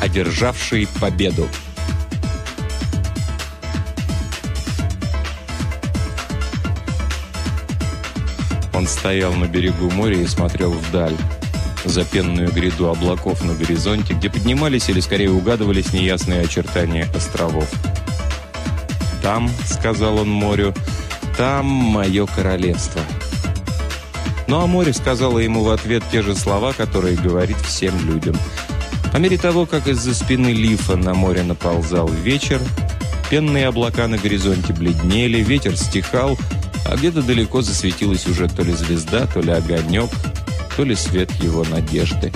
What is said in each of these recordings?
одержавший победу. Он стоял на берегу моря и смотрел вдаль, за пенную гряду облаков на горизонте, где поднимались или скорее угадывались неясные очертания островов. «Там», — сказал он морю, — «там мое королевство». Ну а море сказала ему в ответ те же слова, которые говорит всем людям. По мере того, как из-за спины лифа на море наползал вечер, пенные облака на горизонте бледнели, ветер стихал, а где-то далеко засветилась уже то ли звезда, то ли огонек, то ли свет его надежды.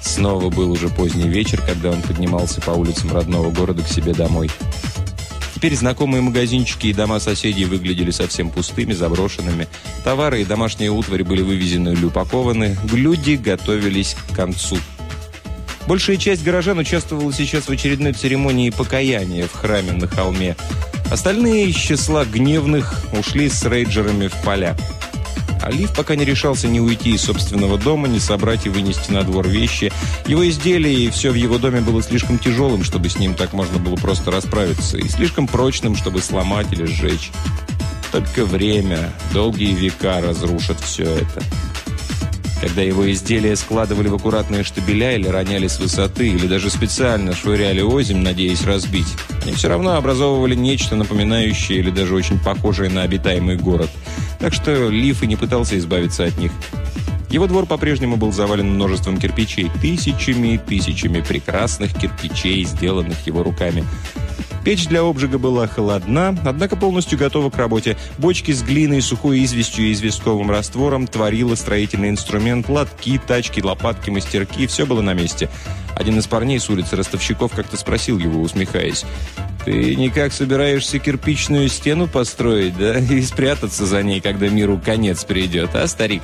Снова был уже поздний вечер, когда он поднимался по улицам родного города к себе домой. Теперь знакомые магазинчики и дома соседей выглядели совсем пустыми, заброшенными. Товары и домашние утвари были вывезены или упакованы. Люди готовились к концу. Большая часть горожан участвовала сейчас в очередной церемонии покаяния в храме на холме. Остальные из числа гневных ушли с рейджерами в поля. Алиф пока не решался ни уйти из собственного дома, ни собрать и вынести на двор вещи. Его изделия и все в его доме было слишком тяжелым, чтобы с ним так можно было просто расправиться, и слишком прочным, чтобы сломать или сжечь. Только время, долгие века разрушат все это. Когда его изделия складывали в аккуратные штабеля или роняли с высоты, или даже специально швыряли озимь, надеясь разбить, они все равно образовывали нечто напоминающее или даже очень похожее на обитаемый город. Так что Лиф и не пытался избавиться от них. Его двор по-прежнему был завален множеством кирпичей, тысячами и тысячами прекрасных кирпичей, сделанных его руками. Печь для обжига была холодна, однако полностью готова к работе. Бочки с глиной, сухой известью и известковым раствором творила строительный инструмент, лотки, тачки, лопатки, мастерки. Все было на месте. Один из парней с улицы ростовщиков как-то спросил его, усмехаясь. «Ты никак собираешься кирпичную стену построить, да? И спрятаться за ней, когда миру конец придет, а, старик?»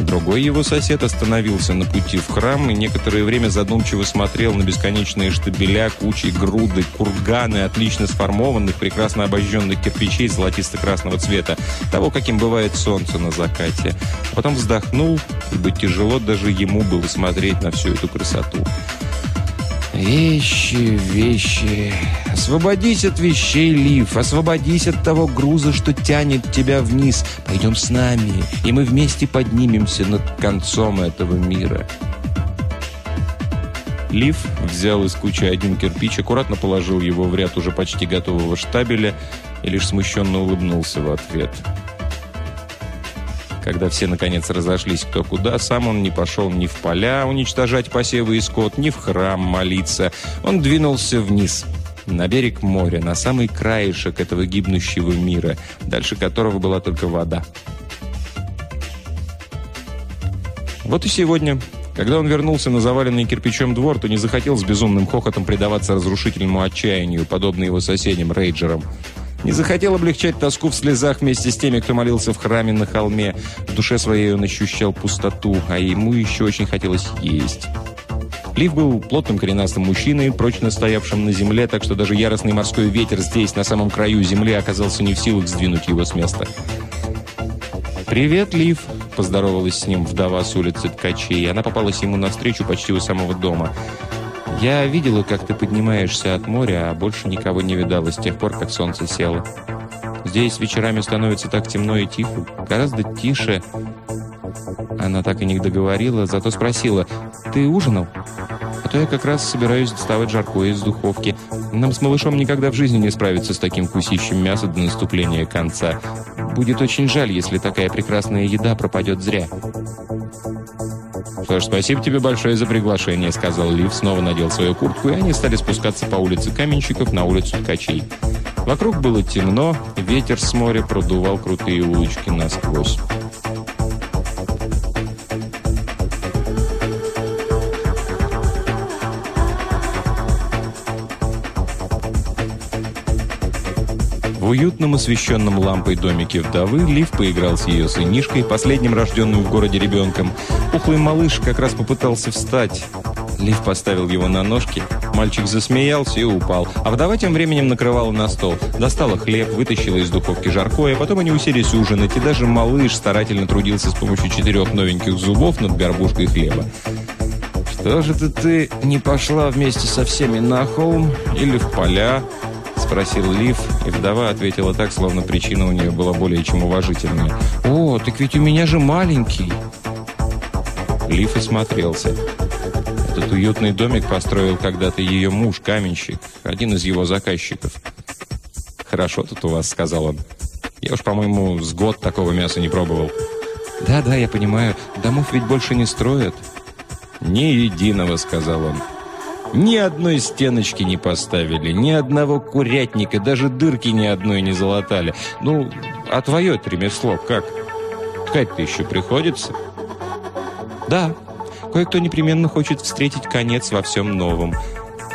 Другой его сосед остановился на пути в храм и некоторое время задумчиво смотрел на бесконечные штабеля, кучи, груды, курганы отлично сформованных, прекрасно обожженных кирпичей золотисто-красного цвета, того, каким бывает солнце на закате. А потом вздохнул, ибо тяжело даже ему было смотреть на всю эту красоту. Вещи, вещи. Освободись от вещей, Лив. Освободись от того груза, что тянет тебя вниз. Пойдем с нами, и мы вместе поднимемся над концом этого мира. Лив взял из кучи один кирпич, аккуратно положил его в ряд уже почти готового штабеля и лишь смущенно улыбнулся в ответ. Когда все, наконец, разошлись кто куда, сам он не пошел ни в поля уничтожать посевы и скот, ни в храм молиться. Он двинулся вниз, на берег моря, на самый краешек этого гибнущего мира, дальше которого была только вода. Вот и сегодня, когда он вернулся на заваленный кирпичом двор, то не захотел с безумным хохотом предаваться разрушительному отчаянию, подобно его соседям, рейджерам. Не захотел облегчать тоску в слезах вместе с теми, кто молился в храме на холме. В душе своей он ощущал пустоту, а ему еще очень хотелось есть. Лив был плотным коренастым мужчиной, прочно стоявшим на земле, так что даже яростный морской ветер здесь, на самом краю земли, оказался не в силах сдвинуть его с места. «Привет, Лив!» – поздоровалась с ним вдова с улицы Ткачей. Она попалась ему навстречу почти у самого дома. Я видела, как ты поднимаешься от моря, а больше никого не видала с тех пор, как солнце село. Здесь вечерами становится так темно и тихо, гораздо тише. Она так и не договорила, зато спросила, «Ты ужинал?» А то я как раз собираюсь доставать жаркое из духовки. Нам с малышом никогда в жизни не справиться с таким кусищем мяса до наступления конца. Будет очень жаль, если такая прекрасная еда пропадет зря. «Что ж, спасибо тебе большое за приглашение», — сказал Лив, снова надел свою куртку, и они стали спускаться по улице Каменщиков на улицу Ткачей. Вокруг было темно, ветер с моря продувал крутые улочки насквозь. Уютном освещенном лампой домике вдовы Лив поиграл с ее сынишкой, последним рожденным в городе ребенком. Пухлый малыш как раз попытался встать. Лив поставил его на ножки. Мальчик засмеялся и упал. А вдова тем временем накрывала на стол. Достала хлеб, вытащила из духовки жаркое, потом они уселись ужинать, и даже малыш старательно трудился с помощью четырех новеньких зубов над горбушкой хлеба. «Что же ты не пошла вместе со всеми на холм или в поля?» Спросил Лив, и вдова ответила так, словно причина у нее была более чем уважительная. «О, так ведь у меня же маленький!» Лив осмотрелся. Этот уютный домик построил когда-то ее муж, каменщик, один из его заказчиков. «Хорошо тут у вас», — сказал он. «Я уж, по-моему, с год такого мяса не пробовал». «Да-да, я понимаю. Домов ведь больше не строят». «Ни единого», — сказал он. «Ни одной стеночки не поставили, ни одного курятника, даже дырки ни одной не залатали. Ну, а твое ремесло как? Ткать-то еще приходится?» «Да, кое-кто непременно хочет встретить конец во всем новом.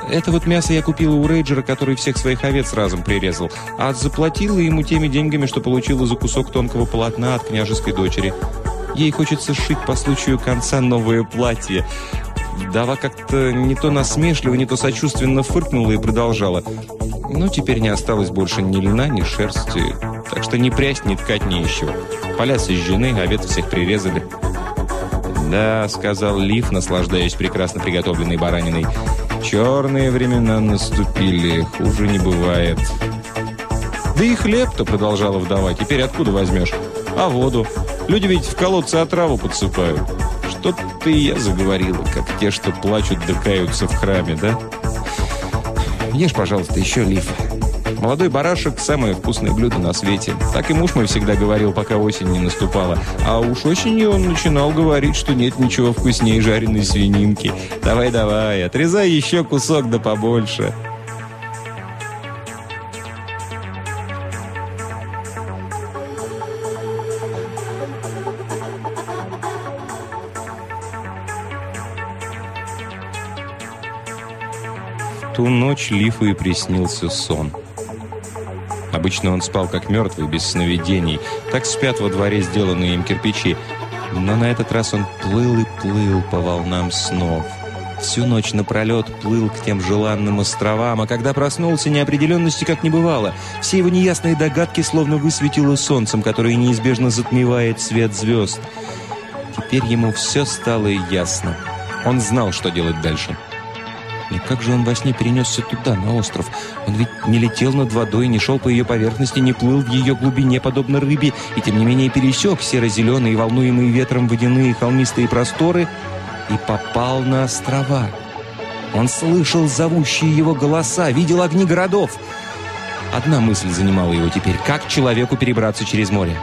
Это вот мясо я купила у Рейджера, который всех своих овец разом прирезал, а заплатила ему теми деньгами, что получила за кусок тонкого полотна от княжеской дочери. Ей хочется сшить по случаю конца новое платье. Дава как-то не то насмешливо, не то сочувственно фыркнула и продолжала. Ну, теперь не осталось больше ни льна, ни шерсти, так что ни прясть, ни ткать, еще. Поля сожжены, овец всех прирезали. «Да», — сказал Лив, наслаждаясь прекрасно приготовленной бараниной, — Черные времена наступили, хуже не бывает. Да и хлеб-то продолжала вдова, теперь откуда возьмешь? А воду? Люди ведь в колодце отраву подсыпают. Что ты и я заговорила, как те, что плачут да каются в храме, да? Ешь, пожалуйста, еще лиф. Молодой барашек – самое вкусное блюдо на свете. Так и муж мой всегда говорил, пока осень не наступала. А уж осенью он начинал говорить, что нет ничего вкуснее жареной свининки. Давай-давай, отрезай еще кусок да побольше. Ту ночь Лифу и приснился сон – Обычно он спал как мертвый, без сновидений. Так спят во дворе сделанные им кирпичи. Но на этот раз он плыл и плыл по волнам снов. Всю ночь напролет плыл к тем желанным островам, а когда проснулся, неопределенности как не бывало. Все его неясные догадки словно высветило солнцем, которое неизбежно затмевает свет звезд. Теперь ему все стало ясно. Он знал, что делать дальше. Но как же он во сне перенесся туда, на остров? Он ведь не летел над водой, не шел по ее поверхности, не плыл в ее глубине, подобно рыбе, и тем не менее пересек серо-зеленые, волнуемые ветром водяные холмистые просторы и попал на острова. Он слышал зовущие его голоса, видел огни городов. Одна мысль занимала его теперь – как человеку перебраться через море?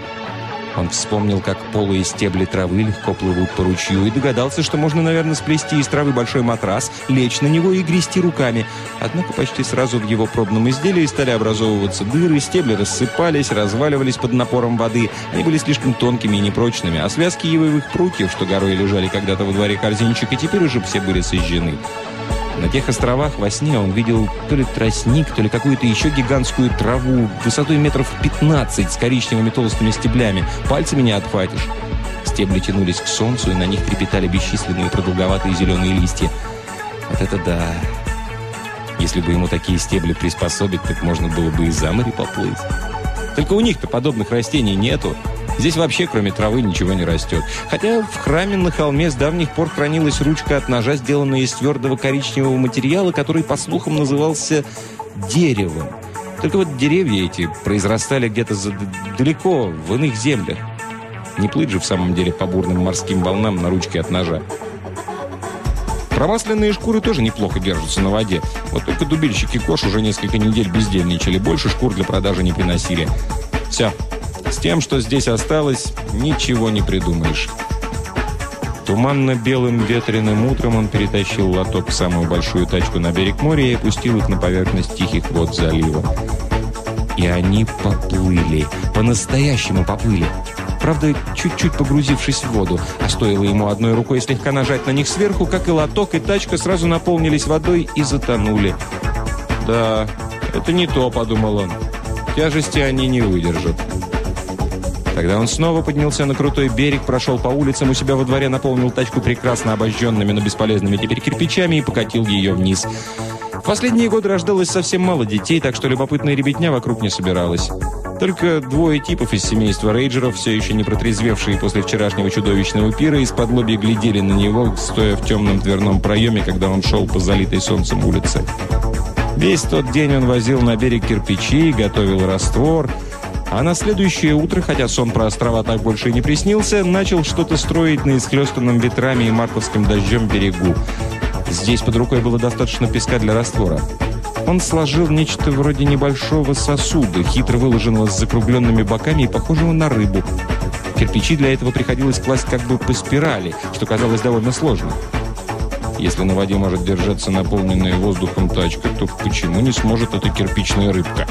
Он вспомнил, как полые стебли травы легко плывут по ручью и догадался, что можно, наверное, сплести из травы большой матрас, лечь на него и грести руками. Однако почти сразу в его пробном изделии стали образовываться дыры, стебли рассыпались, разваливались под напором воды. Они были слишком тонкими и непрочными, а связки ивовых прутьев, что горой лежали когда-то во дворе корзинчик, и теперь уже все были сожжены. На тех островах во сне он видел то ли тростник, то ли какую-то еще гигантскую траву высотой метров 15 с коричневыми толстыми стеблями. Пальцами не отхватишь. Стебли тянулись к солнцу, и на них трепетали бесчисленные продолговатые зеленые листья. Вот это да! Если бы ему такие стебли приспособить, так можно было бы и за море поплыть. Только у них-то подобных растений нету. Здесь вообще, кроме травы, ничего не растет. Хотя в храме на холме с давних пор хранилась ручка от ножа, сделанная из твердого коричневого материала, который, по слухам, назывался деревом. Только вот деревья эти произрастали где-то далеко, в иных землях. Не плыть же в самом деле по бурным морским волнам на ручке от ножа. Промасленные шкуры тоже неплохо держатся на воде. Вот только дубильщики Кош уже несколько недель бездельничали, больше шкур для продажи не приносили. Все, с тем, что здесь осталось, ничего не придумаешь. Туманно-белым ветреным утром он перетащил лоток в самую большую тачку на берег моря и опустил их на поверхность тихих вод залива. И они поплыли. По-настоящему поплыли. Правда, чуть-чуть погрузившись в воду. А стоило ему одной рукой слегка нажать на них сверху, как и лоток, и тачка сразу наполнились водой и затонули. «Да, это не то», — подумал он. «Тяжести они не выдержат». Тогда он снова поднялся на крутой берег, прошел по улицам у себя во дворе, наполнил тачку прекрасно обожженными, но бесполезными теперь кирпичами и покатил ее вниз. В последние годы рождалось совсем мало детей, так что любопытная ребятня вокруг не собиралась. Только двое типов из семейства рейджеров, все еще не протрезвевшие после вчерашнего чудовищного пира, из-под лоби глядели на него, стоя в темном дверном проеме, когда он шел по залитой солнцем улице. Весь тот день он возил на берег кирпичи, готовил раствор, а на следующее утро, хотя сон про острова так больше и не приснился, начал что-то строить на исхлестанном ветрами и мартовским дождем берегу. Здесь под рукой было достаточно песка для раствора. Он сложил нечто вроде небольшого сосуда, хитро выложенного с закругленными боками и похожего на рыбу. Кирпичи для этого приходилось класть как бы по спирали, что казалось довольно сложным. Если на воде может держаться наполненная воздухом тачка, то почему не сможет эта кирпичная рыбка?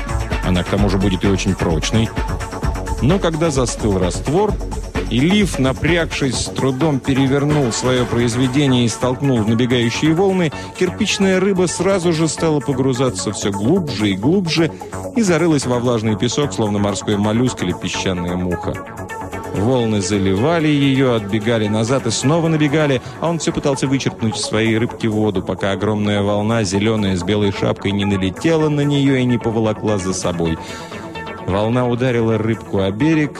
Она к тому же будет и очень прочной. Но когда застыл раствор, и Лив, напрягшись, с трудом перевернул свое произведение и столкнул в набегающие волны, кирпичная рыба сразу же стала погрузаться все глубже и глубже и зарылась во влажный песок, словно морской моллюск или песчаная муха. Волны заливали ее, отбегали назад и снова набегали, а он все пытался вычерпнуть в своей рыбке воду, пока огромная волна, зеленая с белой шапкой, не налетела на нее и не поволокла за собой. Волна ударила рыбку о берег,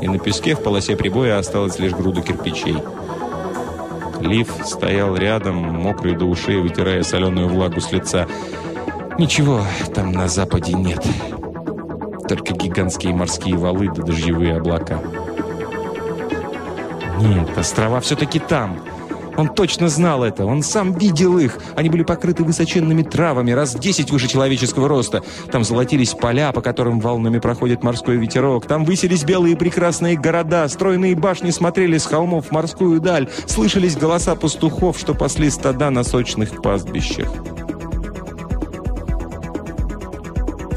и на песке в полосе прибоя осталась лишь груда кирпичей. Лив стоял рядом, мокрый до ушей, вытирая соленую влагу с лица. «Ничего там на западе нет. Только гигантские морские валы да дождевые облака». «Нет, острова все-таки там. Он точно знал это. Он сам видел их. Они были покрыты высоченными травами, раз в десять выше человеческого роста. Там золотились поля, по которым волнами проходит морской ветерок. Там высились белые прекрасные города. Стройные башни смотрели с холмов в морскую даль. Слышались голоса пастухов, что пасли стада на сочных пастбищах.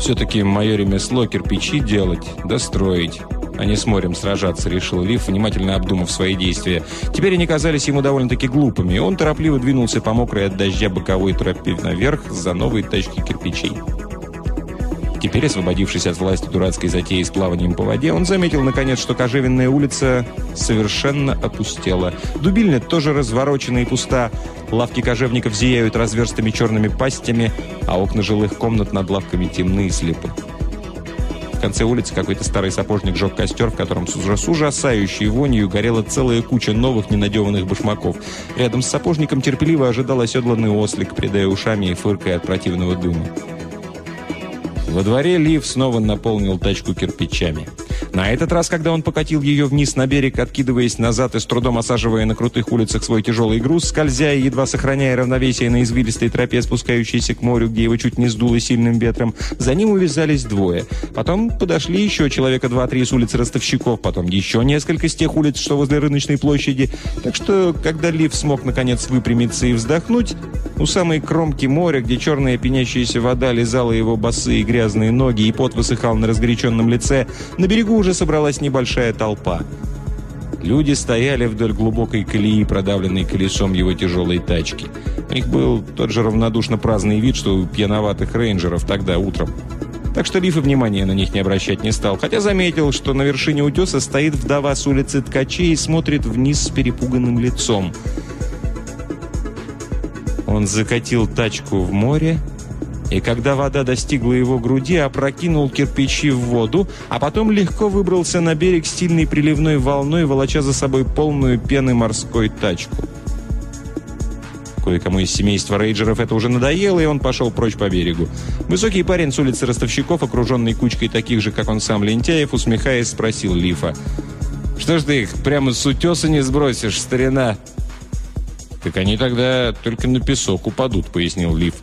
Все-таки мое ремесло кирпичи делать, достроить а не с морем сражаться, решил Лив, внимательно обдумав свои действия. Теперь они казались ему довольно-таки глупыми. Он торопливо двинулся по мокрой от дождя боковой тропе наверх за новой тачкой кирпичей. Теперь, освободившись от власти дурацкой затеи с плаванием по воде, он заметил, наконец, что Кожевенная улица совершенно опустела. Дубильня тоже разворочена и пуста. Лавки кожевников зияют разверстыми черными пастями, а окна жилых комнат над лавками темны и слепы конце улицы какой-то старый сапожник жег костер, в котором с ужасающей вонью горела целая куча новых ненадеванных башмаков. Рядом с сапожником терпеливо ожидал оседланный ослик, придая ушами и фыркая от противного дыма. Во дворе Лив снова наполнил тачку кирпичами. На этот раз, когда он покатил ее вниз на берег, откидываясь назад и с трудом осаживая на крутых улицах свой тяжелый груз, скользя и едва сохраняя равновесие на извилистой тропе, спускающейся к морю, где его чуть не сдуло сильным ветром, за ним увязались двое. Потом подошли еще человека два-три с улицы ростовщиков, потом еще несколько с тех улиц, что возле рыночной площади. Так что, когда Лив смог наконец выпрямиться и вздохнуть, у самой кромки моря, где черная пенящаяся вода лизала его босые грязные ноги и пот высыхал на разгоряченном лице, на берегу уже собралась небольшая толпа. Люди стояли вдоль глубокой колеи, продавленной колесом его тяжелой тачки. У них был тот же равнодушно праздный вид, что у пьяноватых рейнджеров тогда утром. Так что Лиф и внимания на них не обращать не стал, хотя заметил, что на вершине утеса стоит вдова с улицы Ткачей и смотрит вниз с перепуганным лицом. Он закатил тачку в море, и когда вода достигла его груди, опрокинул кирпичи в воду, а потом легко выбрался на берег стильной приливной волной, волоча за собой полную пены морской тачку. Кое-кому из семейства рейджеров это уже надоело, и он пошел прочь по берегу. Высокий парень с улицы ростовщиков, окруженный кучкой таких же, как он сам, лентяев, усмехаясь, спросил Лифа. «Что ж ты их прямо с утеса не сбросишь, старина?» «Так они тогда только на песок упадут», — пояснил Лиф.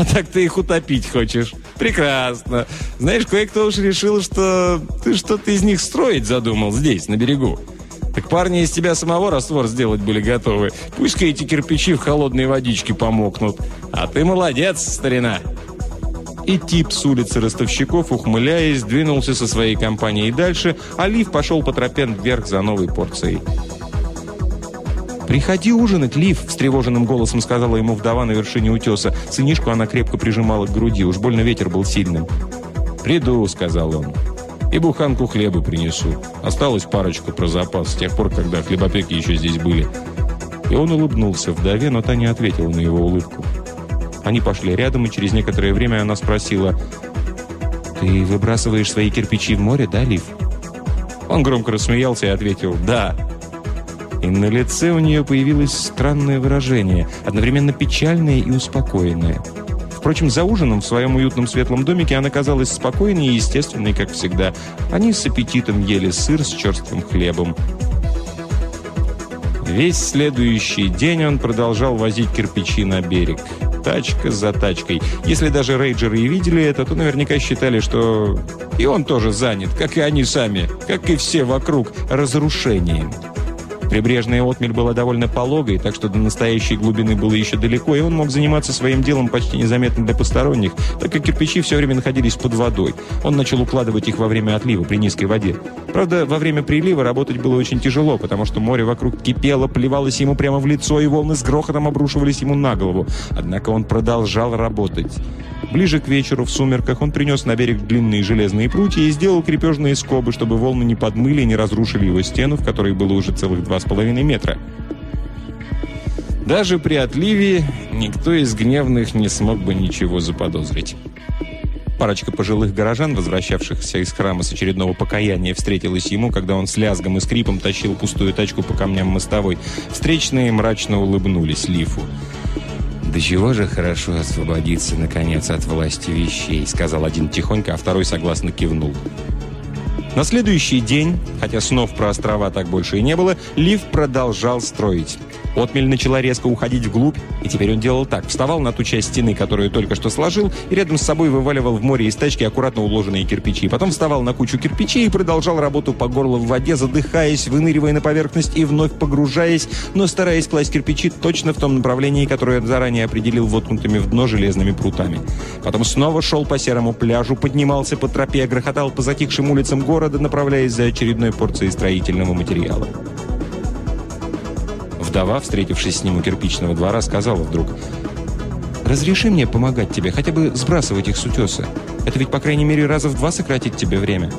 А так ты их утопить хочешь. Прекрасно. Знаешь, кое-кто уж решил, что ты что-то из них строить задумал здесь, на берегу. Так парни из тебя самого раствор сделать были готовы. Пусть-ка эти кирпичи в холодной водичке помокнут. А ты молодец, старина. И тип с улицы ростовщиков, ухмыляясь, двинулся со своей компанией дальше, а Лив пошел по тропе вверх за новой порцией. «Приходи ужинать, Лив!» – встревоженным голосом сказала ему вдова на вершине утеса. Сынишку она крепко прижимала к груди, уж больно ветер был сильным. «Приду», – сказал он. «И буханку хлеба принесу. Осталось парочку про запас, с тех пор, когда хлебопеки еще здесь были». И он улыбнулся вдове, но та не ответила на его улыбку. Они пошли рядом, и через некоторое время она спросила, «Ты выбрасываешь свои кирпичи в море, да, Лив?» Он громко рассмеялся и ответил «Да». И на лице у нее появилось странное выражение, одновременно печальное и успокоенное. Впрочем, за ужином в своем уютном светлом домике она казалась спокойной и естественной, как всегда. Они с аппетитом ели сыр с черствым хлебом. Весь следующий день он продолжал возить кирпичи на берег. Тачка за тачкой. Если даже рейджеры и видели это, то наверняка считали, что и он тоже занят, как и они сами, как и все вокруг, разрушением. Прибрежная отмель была довольно пологой, так что до настоящей глубины было еще далеко, и он мог заниматься своим делом почти незаметно для посторонних, так как кирпичи все время находились под водой. Он начал укладывать их во время отлива при низкой воде. Правда, во время прилива работать было очень тяжело, потому что море вокруг кипело, плевалось ему прямо в лицо, и волны с грохотом обрушивались ему на голову. Однако он продолжал работать. Ближе к вечеру, в сумерках, он принес на берег длинные железные прутья и сделал крепежные скобы, чтобы волны не подмыли и не разрушили его стену, в которой было уже целых два с половиной метра. Даже при отливе никто из гневных не смог бы ничего заподозрить. Парочка пожилых горожан, возвращавшихся из храма с очередного покаяния, встретилась ему, когда он с лязгом и скрипом тащил пустую тачку по камням мостовой. Встречные мрачно улыбнулись Лифу. «Да чего же хорошо освободиться, наконец, от власти вещей», сказал один тихонько, а второй согласно кивнул. На следующий день, хотя снов про острова так больше и не было, Лив продолжал строить. Отмель начала резко уходить вглубь, и теперь он делал так. Вставал на ту часть стены, которую только что сложил, и рядом с собой вываливал в море из тачки аккуратно уложенные кирпичи. Потом вставал на кучу кирпичей и продолжал работу по горло в воде, задыхаясь, выныривая на поверхность и вновь погружаясь, но стараясь класть кирпичи точно в том направлении, которое заранее определил воткнутыми в дно железными прутами. Потом снова шел по серому пляжу, поднимался по тропе, грохотал по затихшим улицам города, направляясь за очередной порцией строительного материала. Вдова, встретившись с ним у кирпичного двора, сказала вдруг, «Разреши мне помогать тебе, хотя бы сбрасывать их с утеса. Это ведь, по крайней мере, раза в два сократит тебе время».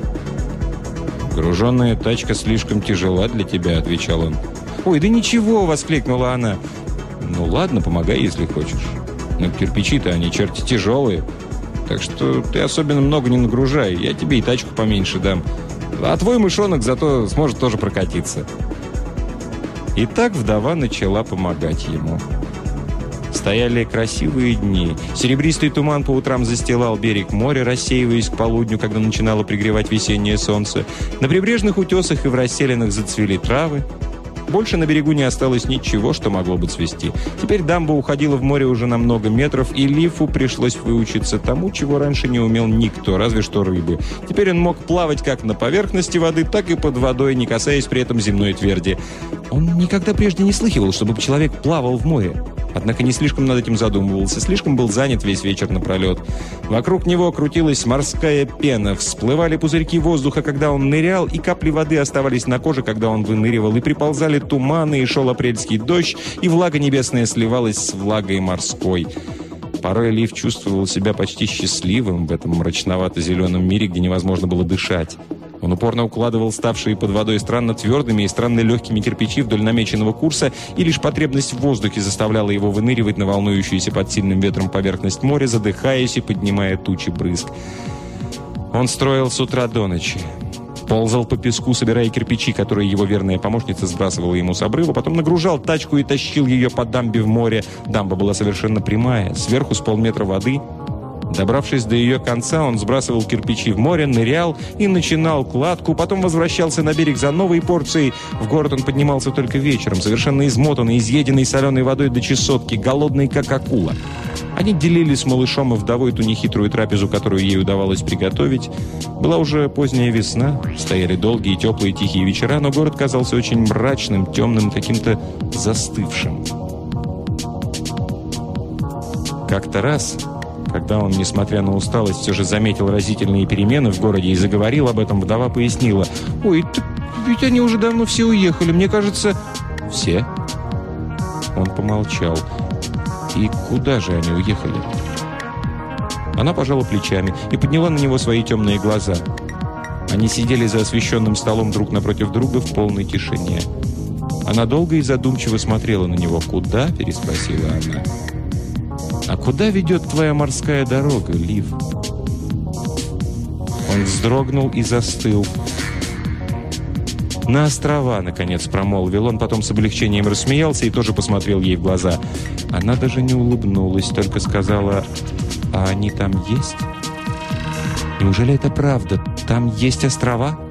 «Груженная тачка слишком тяжела для тебя», — отвечал он. «Ой, да ничего!» — воскликнула она. «Ну ладно, помогай, если хочешь. Но кирпичи-то они черти тяжелые. Так что ты особенно много не нагружай. Я тебе и тачку поменьше дам. А твой мышонок зато сможет тоже прокатиться». И так вдова начала помогать ему. Стояли красивые дни. Серебристый туман по утрам застилал берег моря, рассеиваясь к полудню, когда начинало пригревать весеннее солнце. На прибрежных утесах и в расселенных зацвели травы. Больше на берегу не осталось ничего, что могло бы цвести. Теперь дамба уходила в море уже на много метров, и Лифу пришлось выучиться тому, чего раньше не умел никто, разве что рыбы. Теперь он мог плавать как на поверхности воды, так и под водой, не касаясь при этом земной тверди. Он никогда прежде не слыхивал, чтобы человек плавал в море. Однако не слишком над этим задумывался, слишком был занят весь вечер напролет. Вокруг него крутилась морская пена, всплывали пузырьки воздуха, когда он нырял, и капли воды оставались на коже, когда он выныривал, и приползали туманы, и шел апрельский дождь, и влага небесная сливалась с влагой морской. Порой Лив чувствовал себя почти счастливым в этом мрачновато-зеленом мире, где невозможно было дышать. Он упорно укладывал ставшие под водой странно твердыми и странно легкими кирпичи вдоль намеченного курса, и лишь потребность в воздухе заставляла его выныривать на волнующуюся под сильным ветром поверхность моря, задыхаясь и поднимая тучи брызг. Он строил с утра до ночи. Ползал по песку, собирая кирпичи, которые его верная помощница сбрасывала ему с обрыва, потом нагружал тачку и тащил ее по дамбе в море. Дамба была совершенно прямая, сверху с полметра воды – Добравшись до ее конца, он сбрасывал кирпичи в море, нырял и начинал кладку, потом возвращался на берег за новой порцией. В город он поднимался только вечером, совершенно измотанный, изъеденный соленой водой до чесотки, голодный, как акула. Они делили с малышом и вдовой ту нехитрую трапезу, которую ей удавалось приготовить. Была уже поздняя весна, стояли долгие, теплые, тихие вечера, но город казался очень мрачным, темным, каким-то застывшим. Как-то раз когда он, несмотря на усталость, все же заметил разительные перемены в городе и заговорил об этом, вдова пояснила. «Ой, ведь они уже давно все уехали. Мне кажется...» «Все?» Он помолчал. «И куда же они уехали?» Она пожала плечами и подняла на него свои темные глаза. Они сидели за освещенным столом друг напротив друга в полной тишине. Она долго и задумчиво смотрела на него. «Куда?» – переспросила она. «А куда ведет твоя морская дорога, Лив?» Он вздрогнул и застыл. «На острова», — наконец промолвил он, потом с облегчением рассмеялся и тоже посмотрел ей в глаза. Она даже не улыбнулась, только сказала, «А они там есть?» «Неужели это правда? Там есть острова?»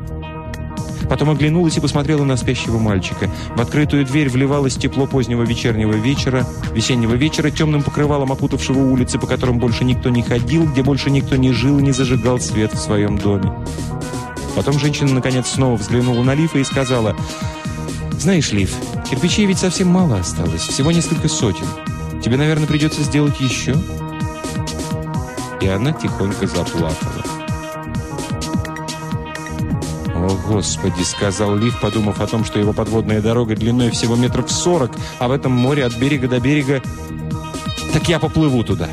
Потом оглянулась и посмотрела на спящего мальчика. В открытую дверь вливалось тепло позднего вечернего вечера, весеннего вечера, темным покрывалом окутавшего улицы, по которым больше никто не ходил, где больше никто не жил и не зажигал свет в своем доме. Потом женщина, наконец, снова взглянула на Лифа и сказала, «Знаешь, Лиф, кирпичей ведь совсем мало осталось, всего несколько сотен. Тебе, наверное, придется сделать еще?» И она тихонько заплакала. Господи!» — сказал Лив, подумав о том, что его подводная дорога длиной всего метров сорок, а в этом море от берега до берега... «Так я поплыву туда!»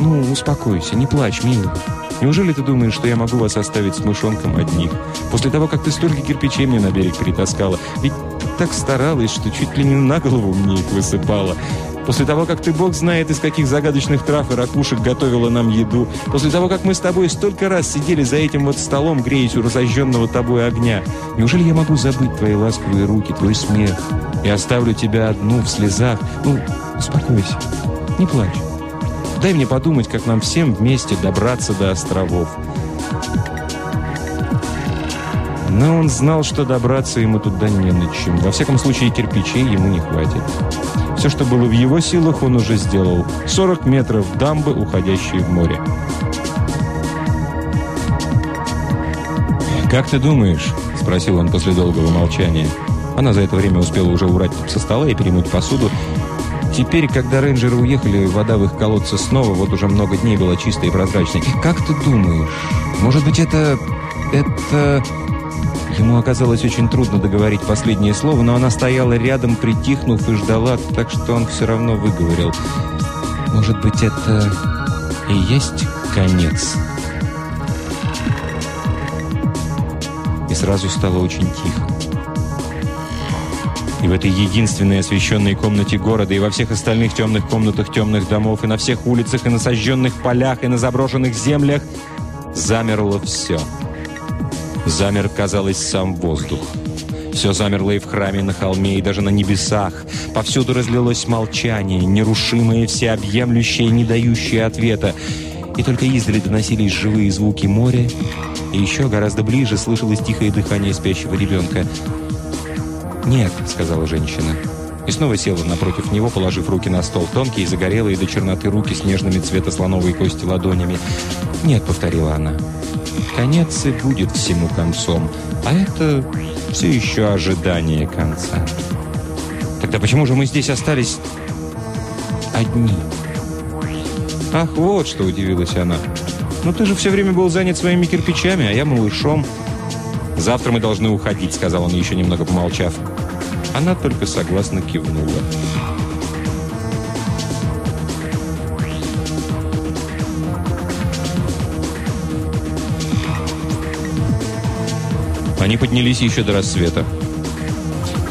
«Ну, успокойся, не плачь, милый. Неужели ты думаешь, что я могу вас оставить с мышонком одних? После того, как ты столько кирпичей мне на берег перетаскала. Ведь так старалась, что чуть ли не на голову мне их высыпала. После того, как ты, бог знает, из каких загадочных трав и ракушек готовила нам еду. После того, как мы с тобой столько раз сидели за этим вот столом, греясь у разожженного тобой огня. Неужели я могу забыть твои ласковые руки, твой смех? И оставлю тебя одну в слезах? Ну, успокойся, не плачь. Дай мне подумать, как нам всем вместе добраться до островов. Но он знал, что добраться ему туда не на чем. Во всяком случае, кирпичей ему не хватит. Все, что было в его силах, он уже сделал. 40 метров дамбы, уходящие в море. «Как ты думаешь?» – спросил он после долгого молчания. Она за это время успела уже убрать со стола и перемыть посуду. Теперь, когда рейнджеры уехали, вода в их колодце снова вот уже много дней была чистой и прозрачной. «Как ты думаешь? Может быть, это... это...» Ему оказалось очень трудно договорить последнее слово, но она стояла рядом, притихнув и ждала, так что он все равно выговорил. «Может быть, это и есть конец?» И сразу стало очень тихо. И в этой единственной освещенной комнате города, и во всех остальных темных комнатах темных домов, и на всех улицах, и на сожженных полях, и на заброшенных землях замерло все. Замер, казалось, сам воздух. Все замерло и в храме, на холме, и даже на небесах. Повсюду разлилось молчание, нерушимое, всеобъемлющее, не дающее ответа. И только издали доносились живые звуки моря, и еще гораздо ближе слышалось тихое дыхание спящего ребенка. «Нет», — сказала женщина. И снова села напротив него, положив руки на стол, тонкие, загорелые до черноты руки с нежными цвета слоновой кости ладонями. «Нет», — повторила она, Конец и будет всему концом, а это все еще ожидание конца. Тогда почему же мы здесь остались одни? Ах, вот что удивилась она. Ну ты же все время был занят своими кирпичами, а я малышом. Завтра мы должны уходить, сказал он, еще немного помолчав. Она только согласно кивнула. Они поднялись еще до рассвета.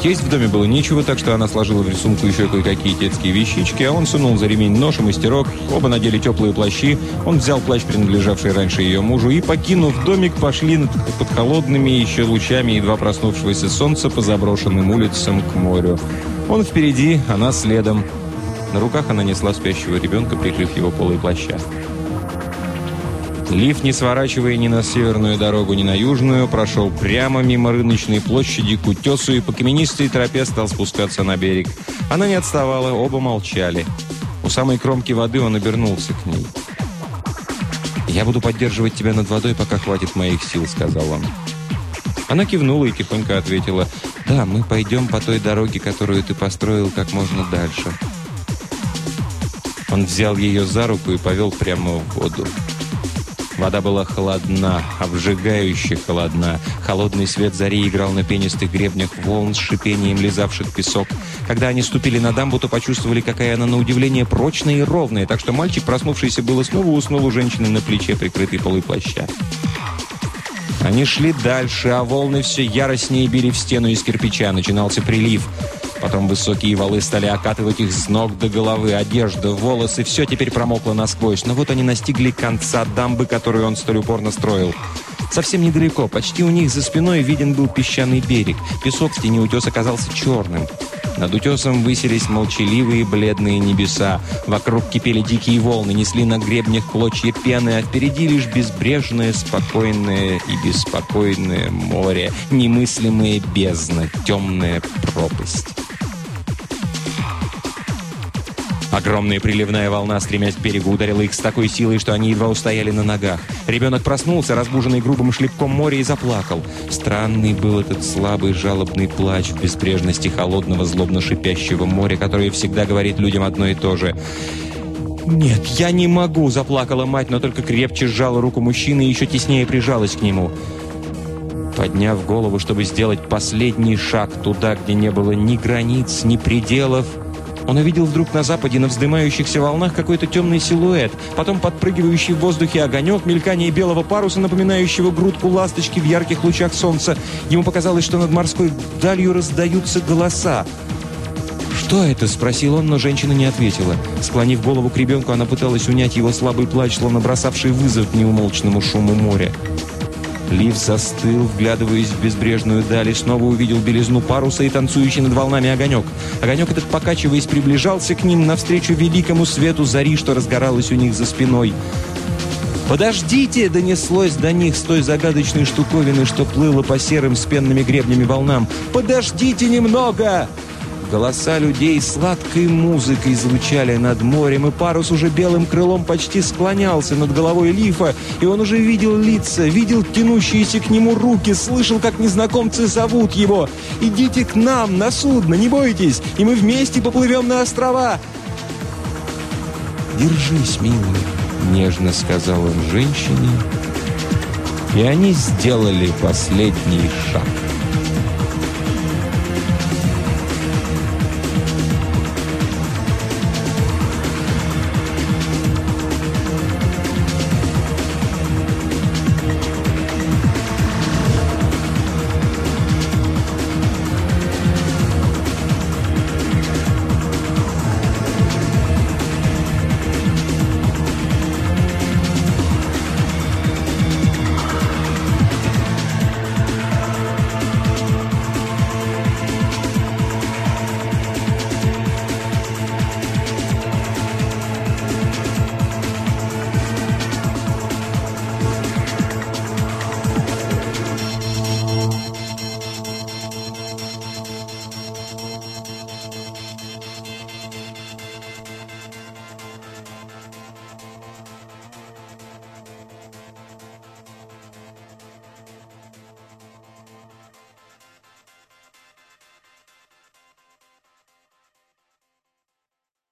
Есть в доме было нечего, так что она сложила в рисунку еще кое-какие детские вещички, а он сунул за ремень нож и мастерок. Оба надели теплые плащи. Он взял плащ, принадлежавший раньше ее мужу, и, покинув домик, пошли под холодными еще лучами едва проснувшегося солнца по заброшенным улицам к морю. Он впереди, она следом. На руках она несла спящего ребенка, прикрыв его полой плаща. Лиф, не сворачивая ни на северную дорогу, ни на южную, прошел прямо мимо рыночной площади к утесу и по каменистой тропе стал спускаться на берег. Она не отставала, оба молчали. У самой кромки воды он обернулся к ней. «Я буду поддерживать тебя над водой, пока хватит моих сил», — сказал он. Она кивнула и тихонько ответила, «Да, мы пойдем по той дороге, которую ты построил как можно дальше». Он взял ее за руку и повел прямо в воду. Вода была холодна, обжигающе холодна. Холодный свет зари играл на пенистых гребнях волн с шипением лизавших песок. Когда они ступили на дамбу, то почувствовали, какая она на удивление прочная и ровная, так что мальчик, проснувшийся было, снова уснул у женщины на плече, прикрытый полой плаща. Они шли дальше, а волны все яростнее били в стену из кирпича. Начинался прилив. Потом высокие валы стали окатывать их с ног до головы. Одежда, волосы, все теперь промокло насквозь. Но вот они настигли конца дамбы, которую он столь упорно строил. Совсем недалеко, почти у них за спиной виден был песчаный берег. Песок в тени утеса оказался черным. Над утесом высились молчаливые бледные небеса. Вокруг кипели дикие волны, несли на гребнях клочья пены, а впереди лишь безбрежное, спокойное и беспокойное море, немыслимая бездна, темная пропасть. Огромная приливная волна, стремясь к берегу, ударила их с такой силой, что они едва устояли на ногах. Ребенок проснулся, разбуженный грубым шлепком моря, и заплакал. Странный был этот слабый жалобный плач в безбрежности холодного злобно шипящего моря, которое всегда говорит людям одно и то же. «Нет, я не могу!» – заплакала мать, но только крепче сжала руку мужчины и еще теснее прижалась к нему. Подняв голову, чтобы сделать последний шаг туда, где не было ни границ, ни пределов – он увидел вдруг на западе на вздымающихся волнах какой-то темный силуэт, потом подпрыгивающий в воздухе огонек, мелькание белого паруса, напоминающего грудку ласточки в ярких лучах солнца. Ему показалось, что над морской далью раздаются голоса. «Что это?» – спросил он, но женщина не ответила. Склонив голову к ребенку, она пыталась унять его слабый плач, словно бросавший вызов неумолчному шуму моря. Лив застыл, вглядываясь в безбрежную даль, снова увидел белизну паруса и танцующий над волнами огонек. Огонек этот, покачиваясь, приближался к ним навстречу великому свету зари, что разгоралось у них за спиной. «Подождите!» — донеслось до них с той загадочной штуковины, что плыло по серым с пенными гребнями волнам. «Подождите немного!» Голоса людей сладкой музыкой звучали над морем, и парус уже белым крылом почти склонялся над головой Лифа, и он уже видел лица, видел тянущиеся к нему руки, слышал, как незнакомцы зовут его. «Идите к нам на судно, не бойтесь, и мы вместе поплывем на острова!» «Держись, милый», — нежно сказал он женщине, и они сделали последний шаг.